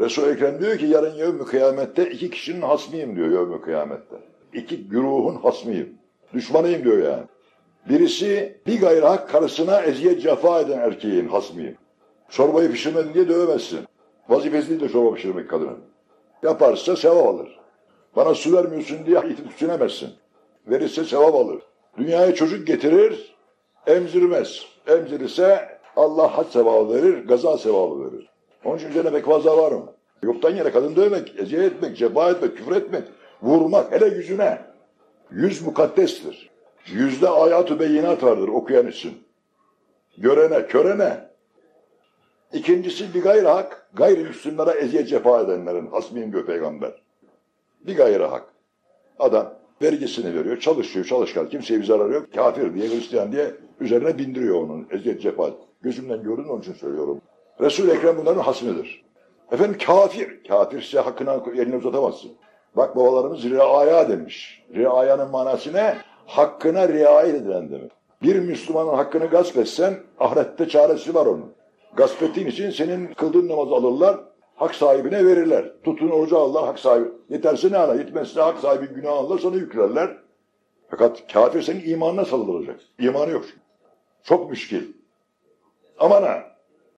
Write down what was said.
Resul-i Ekrem diyor ki yarın yevmi kıyamette iki kişinin hasmiyim diyor yevmi kıyamette. İki güruhun hasmiyim. Düşmanıyım diyor yani. Birisi bir gayrı hak karısına eziyet cefa eden erkeğin hasmiyim. Çorbayı pişirmedin diye dövemezsin. Vazifesi değil de çorba pişirmek kadının. Yaparsa sevap alır. Bana su vermiyorsun diye itip. Verirse sevap alır. Dünyaya çocuk getirir, emzirmez. Emzirirse Allah had sevabı verir, gaza sevabı verir. Onun için üzerine pek fazla var mı? Yoktan yere kadın dövmek, eziyet etmek, cefa etmek, küfür etmek, vurmak, hele yüzüne. Yüz mukaddestir. Yüzde ayat-ı beyinat vardır okuyan için. Görene, körene. İkincisi bir gayrı hak, gayrimüslimlere eziyet cefa edenlerin hasmiyim diyor peygamber. Bir gayrı hak. Adam vergisini veriyor, çalışıyor, çalışkan, kimseye bir zararı yok, kafir diye, Hristiyan diye üzerine bindiriyor onun eziyet cefa. Gözümden gördüm onun için söylüyorum. Resul-i Ekrem bunların hasmidir. Efendim kafir, kafir size hakkına elini uzatamazsın. Bak babalarımız riaya demiş. Riayanın manası ne? Hakkına riayet edilen demek. Bir Müslümanın hakkını gasp etsen ahirette çaresi var onun. Gasp ettiğin için senin kıldığın namazı alırlar, hak sahibine verirler. Tutun orucu alırlar, hak sahibi. Yeterse ne ala, yetmezse hak sahibi günah alırlar, sana yüklerler. Fakat kafir senin imanına saldıracak. İmanı yok. Çok müşkil. Aman ha,